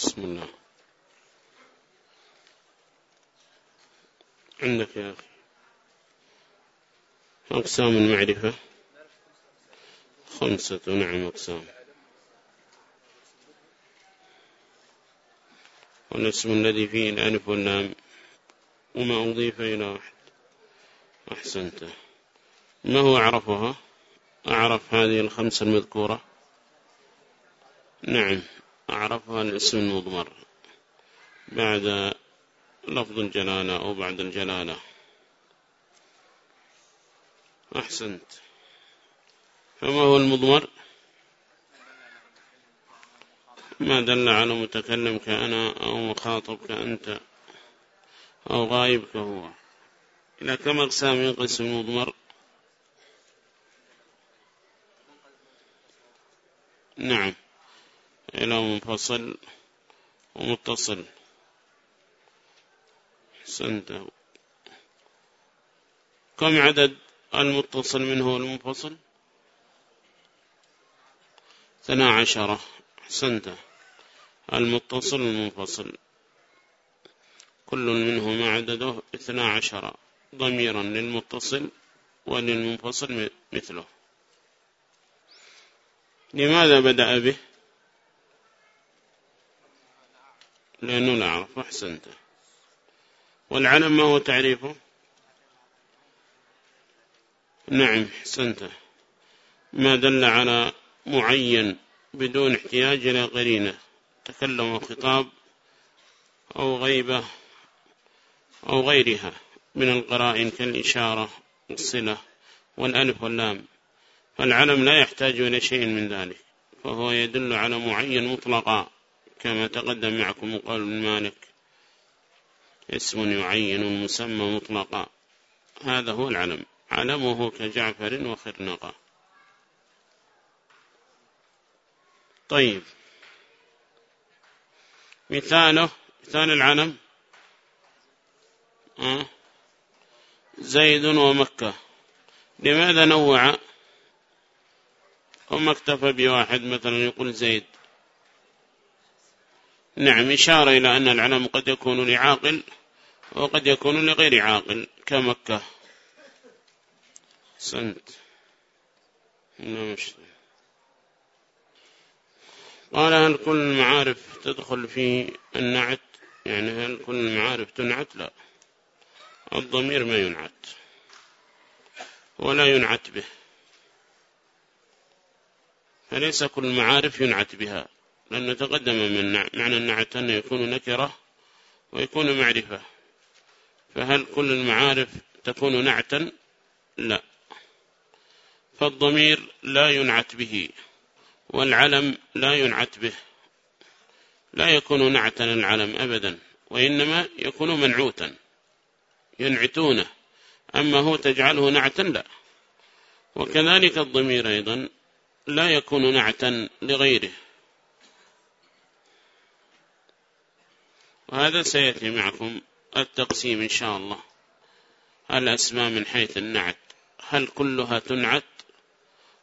بسم الله. عندك يا أخي. أقسام المعرفة. خمسة نعم أقسام. والاسم الذي فيه الألف واللام. وما أضيف إلى واحد. أحسنت. ما هو أعرفها أعرف هذه الخمسة المذكورة. نعم. أعرفها الاسم المضمر. بعد لفظ الجلالة أو بعد الجلالة أحسنت. فما هو المضمر؟ ما دل على متكلم كأنا أو مخاطب كأنت أو غايب كهو. إلى كم أقسام ينقسم المضمر؟ نعم. إلى منفصل ومتصل. حسنته كم عدد المتصل منه والمنفصل؟ ثنا عشرة حسنته المتصل والمنفصل. كل منهما عدده اثنا عشر. ضميرا للمتصل وللمنفصل مثله. لماذا بدأ به؟ لأنه لا أعرف أحسنته والعلم ما هو تعريفه؟ نعم حسنته ما دل على معين بدون احتياج إلى قرينة تكلم خطاب أو غيبة أو غيرها من القرائن كالإشارة والصلة والألف واللام. فالعلم لا يحتاج إلى شيء من ذلك فهو يدل على معين مطلقا. كما تقدم معكم قول المالك اسم يعين مسمى مطلقا. هذا هو العلم. علمه كجعفر وخرنقة طيب. مثاله مثال العلم؟ زيد ومكة. لماذا نوع؟ وما اكتفى بواحد؟ مثلا يقول زيد. نعم إشارة إلى أن العلم قد يكون لعاقل وقد يكون لغير عاقل كمكة. سنت. نعم قال هل كل المعارف تدخل في النعت؟ يعني هل كل المعارف تنعت؟ لا. الضمير ما ينعت ولا ينعت به. فليس كل المعارف ينعت بها. لأنه تقدم من معنى النعت أنه يكون نكرة ويكون معرفة. فهل كل المعارف تكون نعتا لا. فالضمير لا ينعت به والعلم لا ينعت به. لا يكون نعتا العلم أبدا وإنما يكون منعوتا ينعتونه. أما هو تجعله نعتا لا. وكذلك الضمير أيضا لا يكون نعتا لغيره. وهذا سيأتي معكم التقسيم إن شاء الله. الأسماء من حيث النعت. هل كلها تنعت؟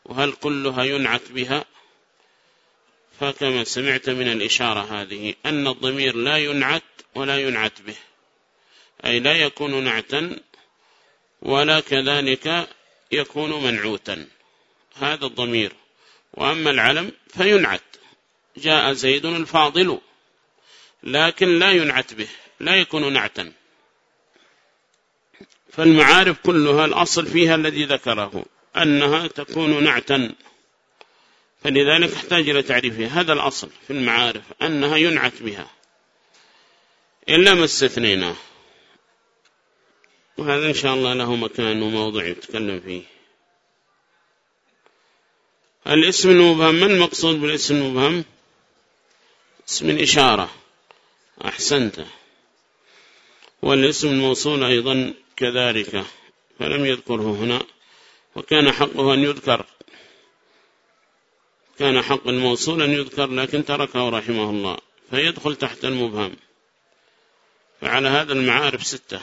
وهل كلها ينعت بها؟ فكما سمعت من الإشارة هذه أن الضمير لا ينعت ولا ينعت به. أي لا يكون نعتا ولا كذلك يكون منعوتا. هذا الضمير. وأما العلم فينعت. جاء زيد الفاضل. لكن لا ينعت به لا يكون نعتا. فالمعارف كلها الأصل فيها الذي ذكره أنها تكون نعتا. فلذلك احتاج إلى تعريفها هذا الأصل في المعارف أنها ينعت بها. إلا ما استثنيناه وهذا إن شاء الله له مكان وموضع يتكلم فيه. الاسم المبهم ما المقصود بالاسم المبهم؟ اسم الإشارة. أحسنت. والاسم الموصول أيضا كذلك فلم يذكره هنا وكان حقه أن يذكر. كان حق الموصول أن يذكر لكن تركه رحمه الله فيدخل تحت المبهم. فعلى هذا المعارف ستة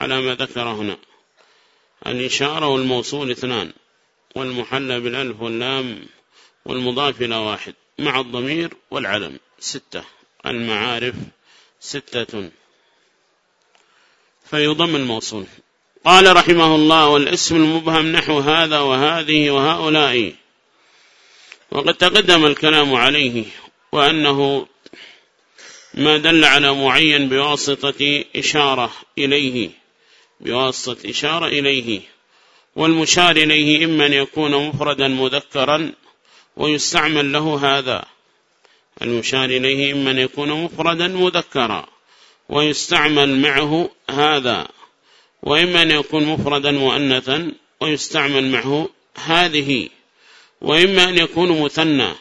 على ما ذكر هنا. الإشارة والموصول اثنان والمحلى بالألف واللام والمضاف إلى واحد مع الضمير والعلم ستة المعارف ستة. فيضم الموصول قال رحمه الله والاسم المبهم نحو هذا وهذه وهؤلاء. وقد تقدم الكلام عليه وأنه ما دل على معين بواسطة إشارة إليه بواسطة إشارة إليه والمشار إليه إما أن يكون مفردا مذكرا ويستعمل له هذا. المشار إليه إما أن يكون مفردا مذكرا ويستعمل معه هذا وإما أن يكون مفردا مؤنثا ويستعمل معه هذه وإما أن يكون مثنى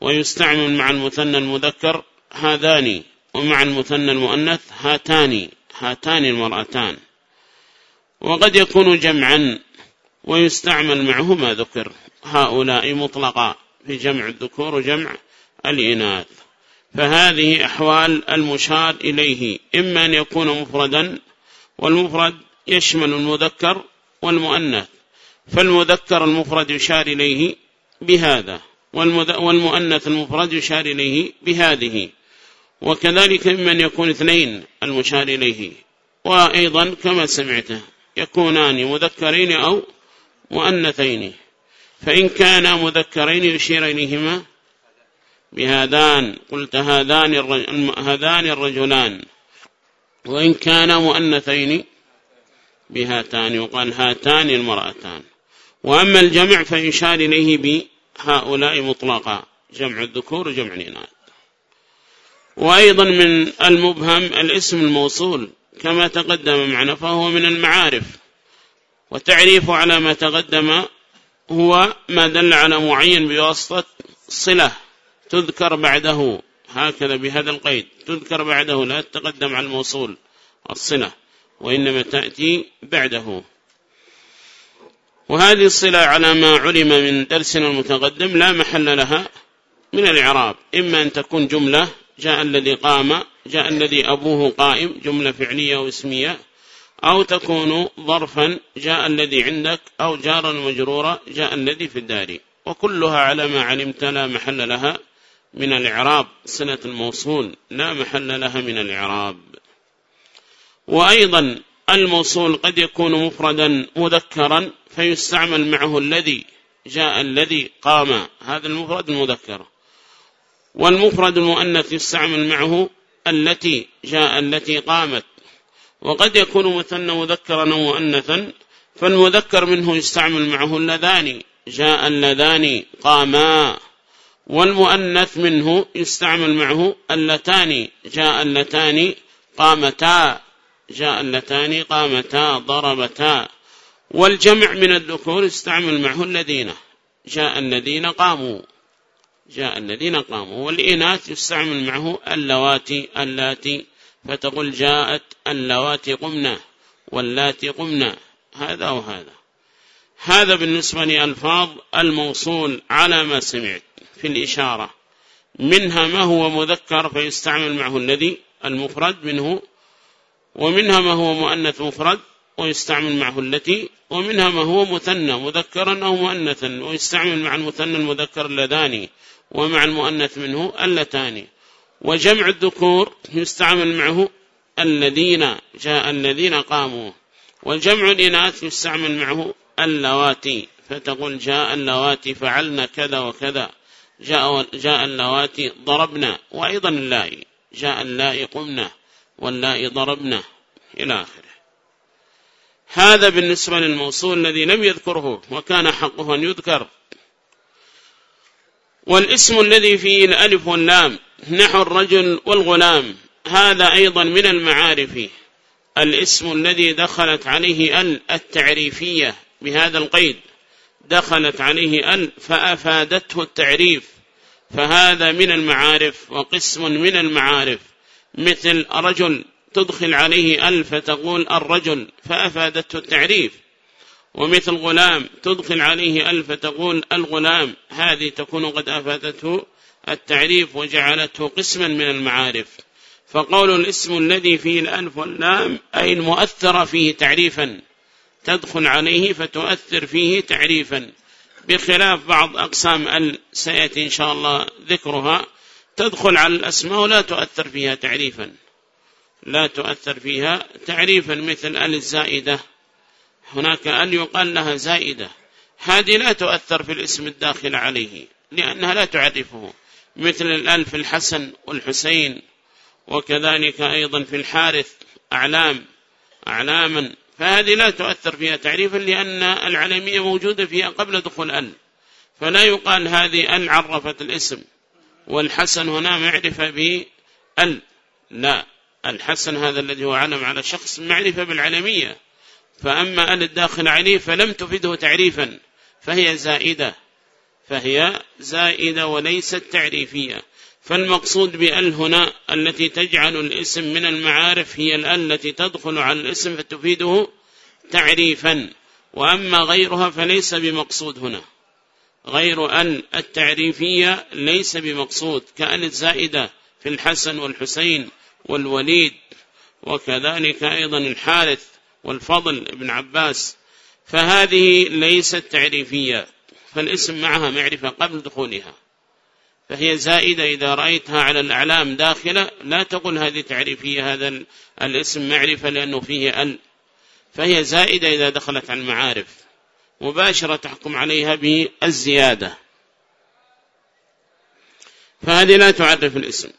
ويستعمل مع المثنى المذكر هذان ومع المثنى المؤنث هاتان هاتان المرأتان. وقد يكون جمعا ويستعمل معه ما ذكر هؤلاء مطلقا في جمع الذكور وجمع الإناث. فهذه أحوال المشار إليه إما أن يكون مفردا والمفرد يشمل المذكر والمؤنث. فالمذكر المفرد يشار إليه بهذا والمؤنث المفرد يشار إليه بهذه. وكذلك ممن يكون اثنين المشار إليه. وأيضا كما سمعته يكونان مذكرين أو مؤنثين. فإن كانا مذكرين يشير إليهما بهذان قلت هذان الرجل هذان الرجلان. وإن كانا مؤنثين بهاتان وقال هاتان المرأتان. وأما الجمع فيشار إليه بهؤلاء مطلقا جمع الذكور وجمع الإناث وأيضا من المبهم الاسم الموصول كما تقدم معنا فهو من المعارف. وتعريف على ما تقدم هو ما دل على معين بواسطة صلة. تذكر بعده هكذا بهذا القيد تذكر بعده لا تتقدم على الموصول الصلة وإنما تأتي بعده. وهذه الصلة على ما علم من درسنا المتقدم لا محل لها من الإعراب إما أن تكون جملة جاء الذي قام جاء الذي أبوه قائم جملة فعلية واسمية أو تكون ظرفا جاء الذي عندك أو جارا مجرورا جاء الذي في الدار. وكلها على ما علمت لا محل لها من الإعراب صلة الموصول لا محل لها من الإعراب. وأيضا الموصول قد يكون مفردا مذكرا فيستعمل معه الذي جاء الذي قام. هذا المفرد المذكر. والمفرد المؤنث يستعمل معه التي جاء التي قامت. وقد يكون مثنى مذكرا مؤنثا فالمذكر منه يستعمل معه اللذان. جاء اللذان قاما. والمؤنث منه يستعمل معه اللتان جاء اللتان قامتا جاء اللتان قامتا ضربتا. والجمع من الذكور يستعمل معه الذين جاء الذين قاموا جاء الذين قاموا. والإناث يستعمل معه اللواتي اللاتي فتقول جاءت اللواتي قمنا واللاتي قمنا هذا وهذا. هذا بالنسبة لألفاظ الموصول على ما سمعت. في الإشارة. منها ما هو مذكر فيستعمل معه الذي المفرد منه ومنها ما هو مؤنث مفرد ويستعمل معه التي ومنها ما هو مثنى مذكرا أو مؤنثا ويستعمل مع المثنى المذكر اللذاني ومع المؤنث منه اللتان. وجمع الذكور يستعمل معه الذين جاء الذين قاموا. وجمع الإناث يستعمل معه اللواتي فتقول جاء اللواتي فعلنا كذا وكذا. جاء, جاء اللواتي ضربنا وأيضا اللائي جاء اللائي قمنا واللائي ضربنا إلى آخره. هذا بالنسبة للموصول الذي لم يذكره وكان حقه أن يذكر. والاسم الذي فيه الألف واللام نحو الرجل والغلام هذا أيضا من المعارف. الاسم الذي دخلت عليه ال التعريفية بهذا القيد. دخلت عليه ال فأفادته التعريف. فهذا من المعارف وقسم من المعارف. مثل رجل تدخل عليه ال فتقول الرجل فأفادته التعريف. ومثل غلام تدخل عليه ألف تقول الغلام هذه تكون قد أفادته التعريف وجعلته قسما من المعارف. فقول الاسم الذي فيه الألف واللام أي المؤثر فيه تعريفا. تدخل عليه فتؤثر فيه تعريفا. بخلاف بعض أقسام ال سيأتي إن شاء الله ذكرها. تدخل على الأسماء ولا تؤثر فيها تعريفا. لا تؤثر فيها تعريفا مثل ال الزائدة. هناك ال يقال لها زائدة. هذه لا تؤثر في الاسم الداخل عليه لأنها لا تعرفه. مثل الأل في الحسن والحسين وكذلك أيضا في الحارث أعلام أعلاما فهذه لا تؤثر فيها تعريفا لأن العلمية موجودة فيها قبل دخول أل فلا يقال هذه أل عرفت الاسم. والحسن هنا معرفة بأل لا الحسن هذا الذي هو علم على شخص معرفة بالعلمية. فأما أل الداخل عليه فلم تفده تعريفا. فهي زائدة. فهي زائدة وليست تعريفية. فالمقصود بأل هنا التي تجعل الاسم من المعارف هي الأل التي تدخل على الاسم فتفيده تعريفا. وأما غيرها فليس بمقصود هنا. غير أل التعريفية ليس بمقصود كأل الزائدة في الحسن والحسين والوليد وكذلك أيضا الحارث والفضل ابن عباس. فهذه ليست تعريفية فالاسم معها معرفة قبل دخولها. فهي زائدة إذا رأيتها على الأعلام داخلة لا تقول هذه تعريفية هذا الاسم معرفة لأنه فيه ال. فهي زائدة إذا دخلت على المعارف. مباشرة تحكم عليها بالزيادة فهذه لا تعرف الاسم.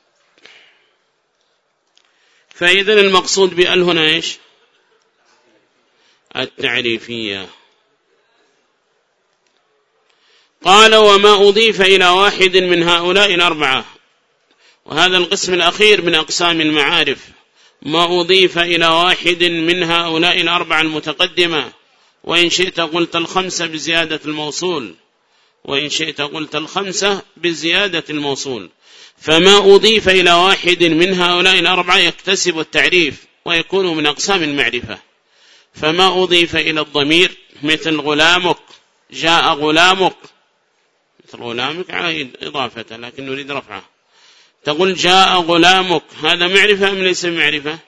فإذا المقصود بأل هنا إيش؟ التعريفية. قال وما أضيف إلى واحد من هؤلاء الأربعة. وهذا القسم الأخير من أقسام المعارف. ما أضيف إلى واحد من هؤلاء الأربعة المتقدمة. وإن شئت قلت الخمسة بزيادة الموصول. وإن شئت قلت الخمسة بزيادة الموصول. فما أضيف إلى واحد من هؤلاء الأربعة يكتسب التعريف ويكون من أقسام المعرفة. فما أضيف إلى الضمير مثل غلامك. جاء غلامك. غلامك على إضافة لكن نريد رفعه. تقول جاء غلامك هذا معرفة أم ليس معرفة؟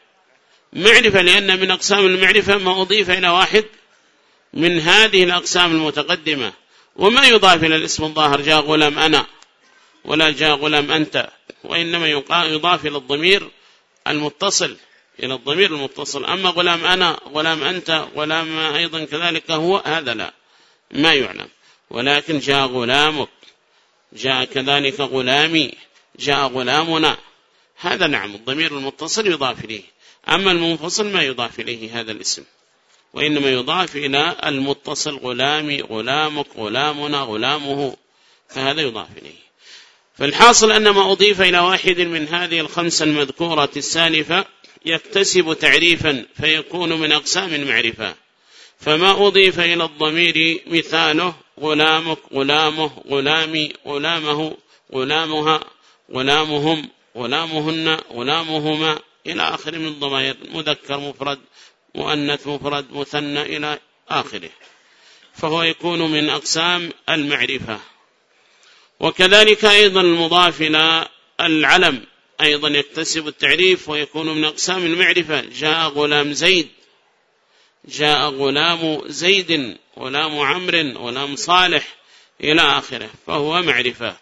معرفة لأن من أقسام المعرفة ما أضيف إلى واحد من هذه الأقسام المتقدمة. وما يضاف إلى الاسم الظاهر جاء غلام أنا ولا جاء غلام أنت وإنما يضاف إلى الضمير المتصل إلى الضمير المتصل. أما غلام أنا غلام أنت غلام أيضا كذلك هو هذا لا. ما يعلم. ولكن جاء غلامك. جاء كذلك غلامي. جاء غلامنا. هذا نعم الضمير المتصل يضاف إليه. أما المنفصل ما يضاف إليه هذا الاسم. وإنما يضاف إلى المتصل غلامي غلامك غلامنا غلامه. فهذا يضاف إليه. فالحاصل أن ما أضيف إلى واحد من هذه الخمسة المذكورة السالفة يكتسب تعريفا فيكون من أقسام المعرفة. فما أضيف إلى الضمير مثاله غلامك غلامه غلامي غلامه غلامها غلامهم غلامهن غلامهما إلى آخر من الضمائر مذكر مفرد مؤنث مفرد مثنى إلى آخره. فهو يكون من أقسام المعرفة. وكذلك أيضا المضاف إلى العلم. أيضا يكتسب التعريف ويكون من أقسام المعرفة. جاء غلام زيد. جاء غلام زيد غلام عمر غلام صالح إلى آخره فهو معرفة.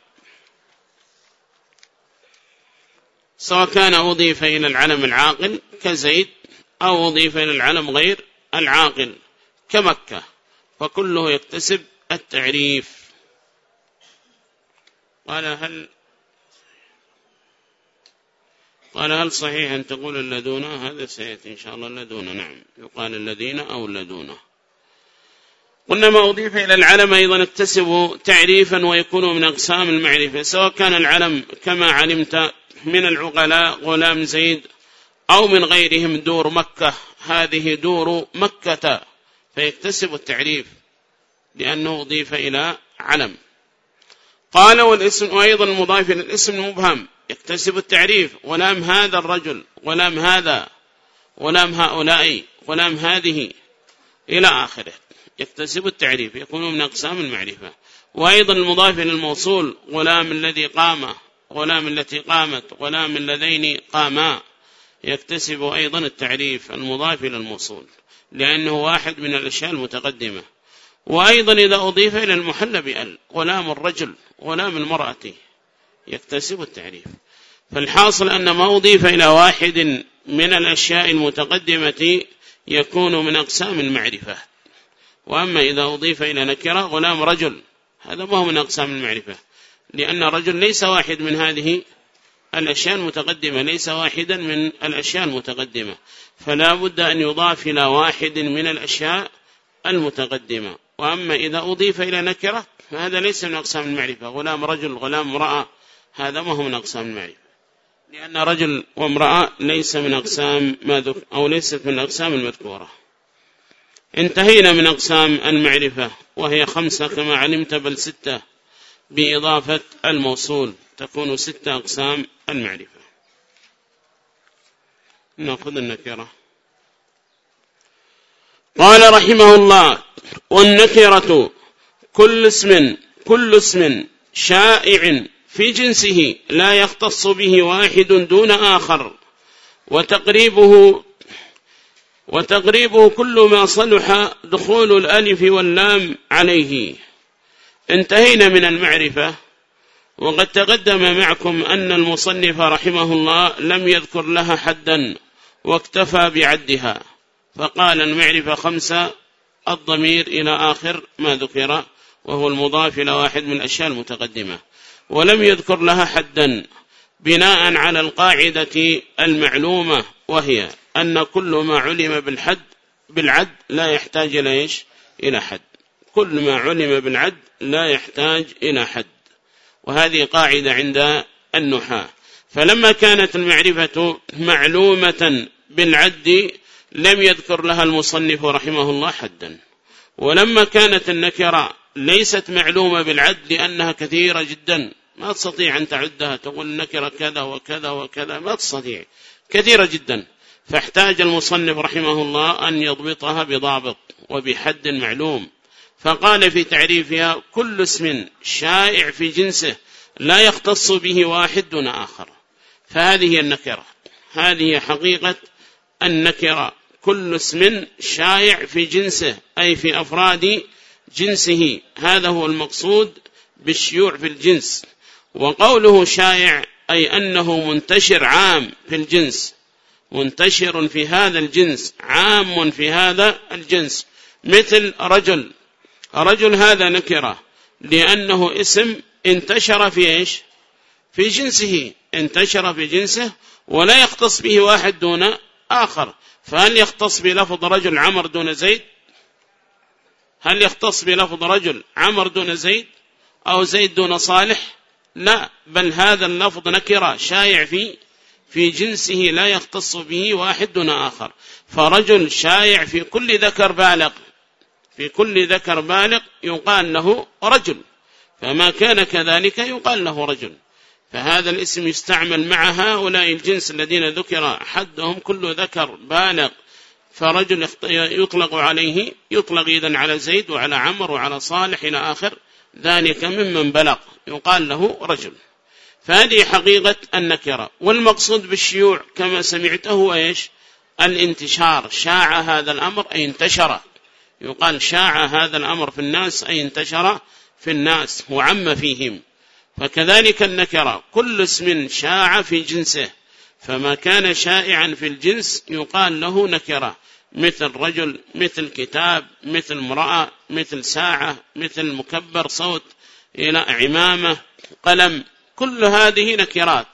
سواء كان أضيف إلى العلم العاقل كزيد أو أضيف إلى العلم غير العاقل كمكة فكله يكتسب التعريف. قال هل قال هل صحيح أن تقول اللدون هذا سيأتي إن شاء الله اللدون نعم. يقال الذين أو اللدون قلنا ما أضيف إلى العلم أيضا اكتسب تعريفا ويكون من أقسام المعرفة سواء كان العلم كما علمت من العقلاء غلام زيد أو من غيرهم دور مكة. هذه دور مكة. فيكتسب التعريف لأنه أضيف إلى علم. قال والاسم وأيضا المضاف إلى الاسم المبهم يكتسب التعريف ولام هذا الرجل ولام هذا ولام هؤلاء ولام هذه إلى آخره. يكتسب التعريف يكون من أقسام المعرفة. وأيضا المضاف إلى الموصول غلام الذي قام غلام التي قامت غلام اللذين قاما. يكتسب أيضا التعريف المضاف إلى الموصول لأنه واحد من الأشياء المتقدمة. وأيضا إذا أضيف إلى المحل بأل غلام الرجل غلام المرأة. يكتسب التعريف. فالحاصل أن ما أضيف إلى واحد من الأشياء المتقدمة يكون من أقسام المعرفة. وأما إذا أضيف إلى نكرة غلام رجل هذا ما هو من أقسام المعرفة. لأن الرجل ليس واحد من هذه الأشياء المتقدمة ليس واحدا من الأشياء المتقدمة. فلا بد أن يضاف إلى واحد من الأشياء المتقدمة. وأما إذا أضيف إلى نكرة فهذا ليس من أقسام المعرفة. غلام رجل غلام امرأة هذا ما هو من أقسام المعرفة لأن رجل وامرأة ليس من أقسام ما ذكر أو ليست من أقسام المذكورة. انتهينا من أقسام المعرفة وهي خمسة كما علمت بل ستة بإضافة الموصول. تكون ستة أقسام المعرفة. نأخذ النكرة. قال رحمه الله والنكرة كل اسم كل اسم شائع في جنسه لا يختص به واحد دون آخر. وتقريبه وتقريبه كل ما صلح دخول الألف واللام عليه. انتهينا من المعرفة. وقد تقدم معكم أن المصنف رحمه الله لم يذكر لها حدا واكتفى بعدها. فقال المعرفة خمسة الضمير إلى آخر ما ذكر وهو المضاف إلى واحد من الأشياء المتقدمة. ولم يذكر لها حدا بناء على القاعدة المعلومة وهي أن كل ما علم بالحد بالعد لا يحتاج إلى إيش؟ إلى حد. كل ما علم بالعد لا يحتاج إلى حد. وهذه قاعدة عند النحاة. فلما كانت المعرفة معلومة بالعد لم يذكر لها المصنف رحمه الله حدا. ولما كانت النكرة ليست معلومة بالعد لأنها كثيرة جدا. ما تستطيع أن تعدها تقول النكرة كذا وكذا وكذا ما تستطيع. كثيرة جدا. فاحتاج المصنف رحمه الله أن يضبطها بضابط وبحد معلوم. فقال في تعريفها كل اسم شائع في جنسه لا يختص به واحد دون آخر. فهذه النكرة هذه حقيقة النكرة. كل اسم شائع في جنسه أي في أفراد جنسه. هذا هو المقصود بالشيوع في الجنس. وقوله شائع أي أنه منتشر عام في الجنس منتشر في هذا الجنس عام في هذا الجنس مثل رجل رجل هذا نكرة لأنه اسم انتشر في إيش؟ في جنسه انتشر في جنسه ولا يختص به واحد دون آخر. فهل يختص بلفظ رجل عمر دون زيد؟ هل يختص بلفظ رجل عمر دون زيد أو زيد دون صالح؟ لا بل هذا اللفظ نكرة شايع في في جنسه لا يختص به واحد دون آخر. فرجل شايع في كل ذكر بالغ في كل ذكر بالغ يقال له رجل. فما كان كذلك يقال له رجل. فهذا الاسم يستعمل مع هؤلاء الجنس الذين ذكر حدهم كل ذكر بالغ. فرجل يطلق عليه يطلق إذن على زيد وعلى عمر وعلى صالح إلى آخر. ذلك ممن بلغ. يقال له رجل. فهذه حقيقة النكرة. والمقصود بالشيوع كما سمعته إيش؟ الانتشار. شاع هذا الأمر أي انتشر. يقال شاع هذا الأمر في الناس أي انتشر في الناس وعم فيهم. فكذلك النكرة. كل اسم شاع في جنسه. فما كان شائعا في الجنس يقال له نكرة. مثل رجل مثل كتاب مثل امرأة مثل ساعة مثل مكبر صوت إلى عمامة قلم كل هذه نكرات.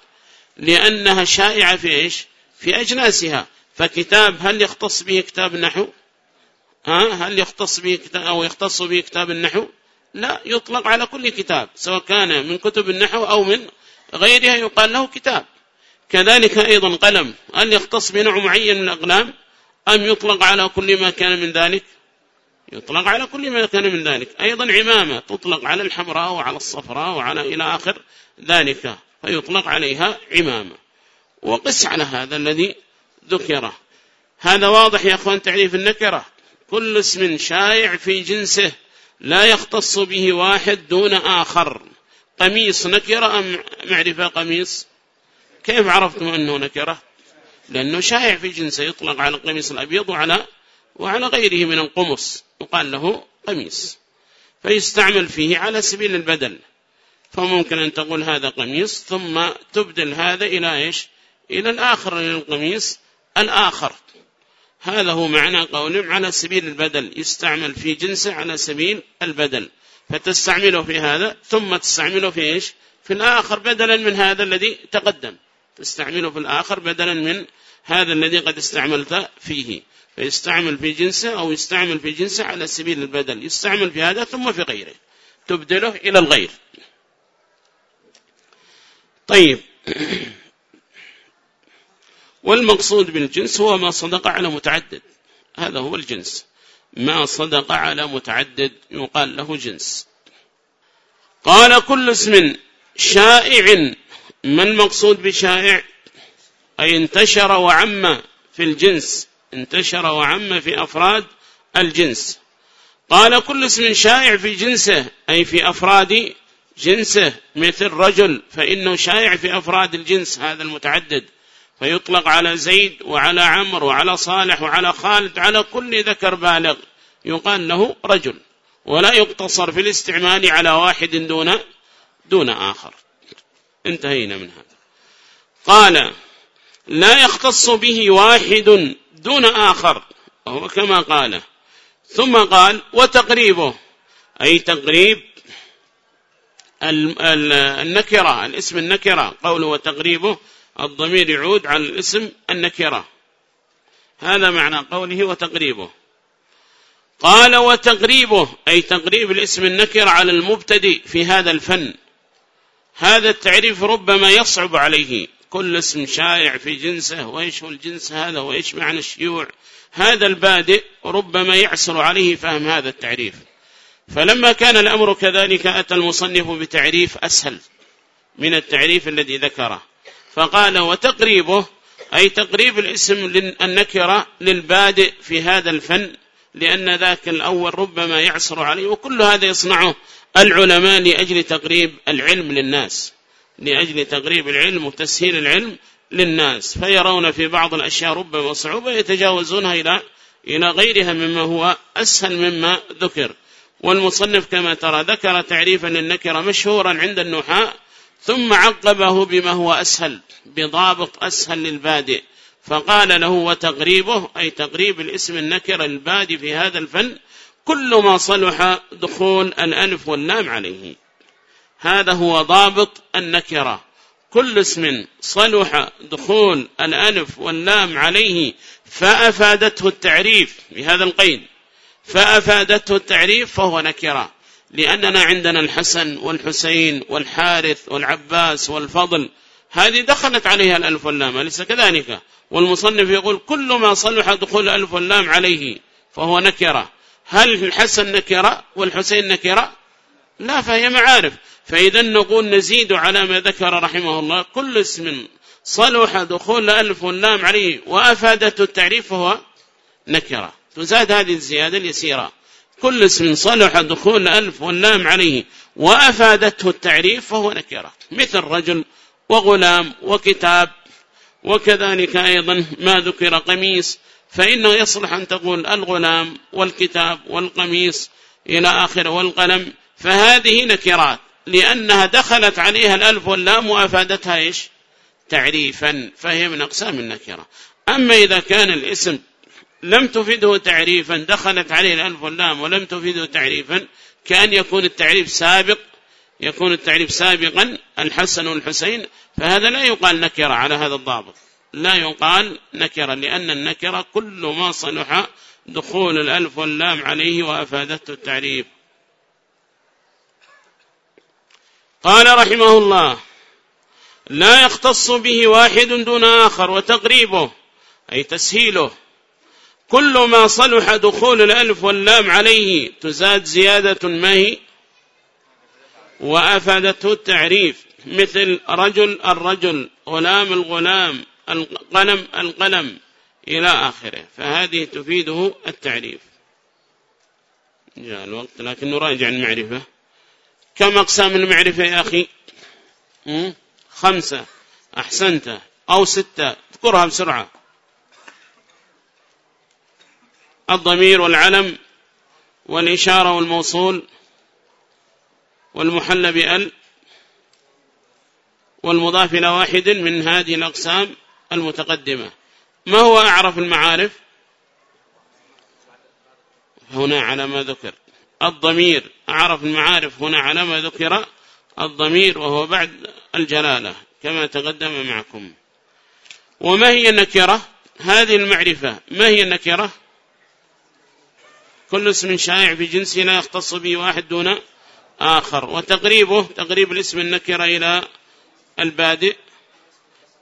لأنها شائعة في إيش؟ في أجناسها. فكتاب هل يختص به كتاب النحو؟ ها؟ هل يختص به كتاب أو يختص به كتاب النحو؟ لا يطلق على كل كتاب سواء كان من كتب النحو أو من غيرها يقال له كتاب. كذلك أيضا قلم هل يختص بنوع معين من الأقلام؟ أم يطلق على كل ما كان من ذلك؟ يطلق على كل ما كان من ذلك. أيضا عمامة تطلق على الحمراء وعلى الصفراء وعلى إلى آخر ذلك فيطلق عليها عمامة. وقس على هذا الذي ذكره هذا واضح يا أخوان تعريف النكرة. كل اسم شائع في جنسه لا يختص به واحد دون آخر. قميص نكرة أم معرفة قميص؟ كيف عرفتم أنه نكرة؟ لأنه شائع في جنسه يطلق على القميص الأبيض وعلى وعلى غيره من القمص. يقال له قميص. فيستعمل فيه على سبيل البدل. فممكن أن تقول هذا قميص ثم تبدل هذا إلى إيش؟ إلى الآخر للقميص الآخر. هذا هو معنى قولهم على سبيل البدل. يستعمل في جنسه على سبيل البدل. فتستعمله في هذا ثم تستعمله في إيش؟ في الآخر بدلا من هذا الذي تقدم. تستعمله في الآخر بدلا من هذا الذي قد استعملت فيه. فيستعمل في جنسه أو يستعمل في جنسه على سبيل البدل. يستعمل في هذا ثم في غيره. تبدله إلى الغير. طيب. والمقصود بالجنس هو ما صدق على متعدد. هذا هو الجنس. ما صدق على متعدد يقال له جنس. قال كل اسم شائع ما المقصود بشائع؟ أي انتشر وعم في الجنس انتشر وعم في أفراد الجنس. قال كل اسم شائع في جنسه أي في أفراد جنسه مثل رجل فإنه شائع في أفراد الجنس هذا المتعدد. فيطلق على زيد وعلى عمر وعلى صالح وعلى خالد على كل ذكر بالغ. يقال له رجل. ولا يقتصر في الاستعمال على واحد دون دون آخر. انتهينا من هذا. قال لا يختص به واحد دون آخر وهو كما قال. ثم قال وتقريبه أي تقريب النكرة الاسم النكرة. قوله وتقريبه الضمير يعود على الاسم النكرة. هذا معنى قوله وتقريبه. قال وتقريبه أي تقريب الاسم النكر على المبتدئ في هذا الفن. هذا التعريف ربما يصعب عليه. كل اسم شائع في جنسه وإيش هو الجنس هذا وإيش معنى الشيوع؟ هذا البادئ ربما يعسر عليه فهم هذا التعريف. فلما كان الأمر كذلك أتى المصنف بتعريف أسهل من التعريف الذي ذكره. فقال وتقريبه أي تقريب الاسم النكرة للبادئ في هذا الفن لأن ذاك الأول ربما يعسر عليه وكل هذا يصنعه العلماء لأجل تقريب العلم للناس. لأجل تقريب العلم وتسهيل العلم للناس. فيرون في بعض الأشياء ربما صعوبة يتجاوزونها إلى إلى غيرها مما هو أسهل مما ذكر. والمصنف كما ترى ذكر تعريفا للنكرة مشهورا عند النحاء ثم عقبه بما هو أسهل بضابط أسهل للبادئ. فقال له وتقريبه أي تقريب الاسم النكر البادئ في هذا الفن كل ما صلح دخول الألف واللام عليه. هذا هو ضابط النكرة. كل اسم صلح دخول الألف واللام عليه فأفادته التعريف بهذا القيد. فأفادته التعريف فهو نكرة. لأننا عندنا الحسن والحسين والحارث والعباس والفضل هذه دخلت عليها الألف واللام أليس كذلك؟ والمصنف يقول كل ما صلح دخول الألف واللام عليه فهو نكرة. هل الحسن نكرة والحسين نكرة؟ لا فهي معارف. فإذا نقول نزيد على ما ذكر رحمه الله كل اسم صلح دخول الألف واللام عليه وأفادته التعريف فهو نكرة. تزاد هذه الزيادة اليسيرة. كل اسم صلح دخول الألف واللام عليه وأفادته التعريف فهو نكرة. مثل رجل وغلام وكتاب وكذلك أيضا ما ذكر قميص فإنه يصلح أن تقول الغلام والكتاب والقميص إلى آخر والقلم فهذه نكرات لأنها دخلت عليها الألف واللام وأفادتها إيش؟ تعريفا فهي من أقسام النكرة. أما إذا كان الاسم لم تفيده تعريفا دخلت عليه الألف واللام ولم تفيده تعريفا كأن يكون التعريف سابق يكون التعريف سابقا الحسن والحسين فهذا لا يقال نكرة على هذا الضابط. لا يقال نكرة لأن النكرة كل ما صلح دخول الألف واللام عليه وأفادته التعريف. قال رحمه الله لا يختص به واحد دون آخر وتقريبه أي تسهيله. كل ما صلح دخول الألف واللام عليه تزاد زيادة ما هي؟ وأفادته التعريف مثل رجل الرجل غلام الغلام القلم القلم إلى آخره. فهذه تفيده التعريف. جاء الوقت لكن نراجع المعرفة. كم أقسام المعرفة يا أخي؟ خمسة. أحسنت. أو ستة. اذكرها بسرعة. الضمير والعلم والإشارة والموصول. والمحل بأل والمضاف إلى واحد من هذه الأقسام المتقدمة. ما هو أعرف المعارف؟ هنا على ما ذكر. الضمير أعرف المعارف هنا على ما ذكر الضمير وهو بعد الجلالة كما تقدم معكم. وما هي النكرة؟ هذه المعرفة. ما هي النكرة؟ كل اسم شائع في جنسه لا يختص به واحد دون آخر. وتقريبه تقريب الاسم النكرة إلى البادئ.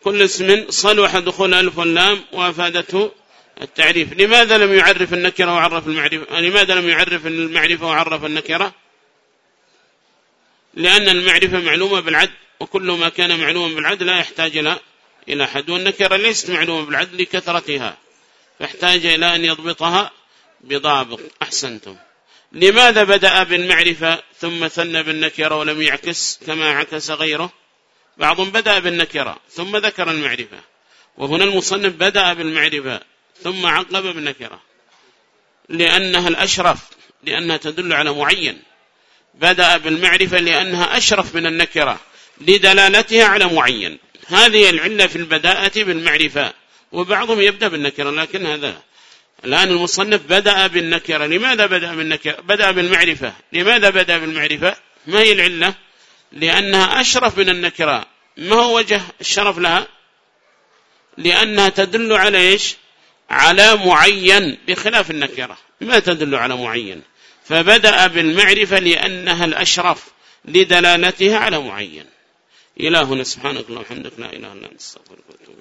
كل اسم صلح دخول ألف واللام وأفادته التعريف. لماذا لم يعرف النكرة وعرف المعرفة؟ لماذا لم يعرف المعرفة وعرف النكرة؟ لأن المعرفة معلومة بالعد وكل ما كان معلوما بالعد لا يحتاج إلى إلى حد والنكرة ليست معلومة بالعد لكثرتها فاحتاج إلى أن يضبطها بضابط. أحسنتم. لماذا بدأ بالمعرفة ثم ثنى بالنكرة ولم يعكس كما عكس غيره؟ بعضهم بدأ بالنكرة ثم ذكر المعرفة. وهنا المصنف بدأ بالمعرفة ثم عقب بالنكرة. لأنها الأشرف لأنها تدل على معين. بدأ بالمعرفة لأنها أشرف من النكرة لدلالتها على معين. هذه العلة في البداءة بالمعرفة وبعضهم يبدأ بالنكرة لكن هذا الآن المصنف بدأ بالنكرة. لماذا بدأ بالنكرة؟ بدأ بالمعرفة. لماذا بدأ بالمعرفة؟ ما هي العلة؟ لأنها أشرف من النكرة. ما هو وجه الشرف لها؟ لأنها تدل على إيش؟ على معين بخلاف النكرة. ما تدل على معين؟ فبدأ بالمعرفة لأنها الأشرف لدلالتها على معين. إلهنا سبحانك اللهم وبحمدك لا إله إلا أنت استغفرك وأتوب إليك.